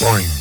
boing,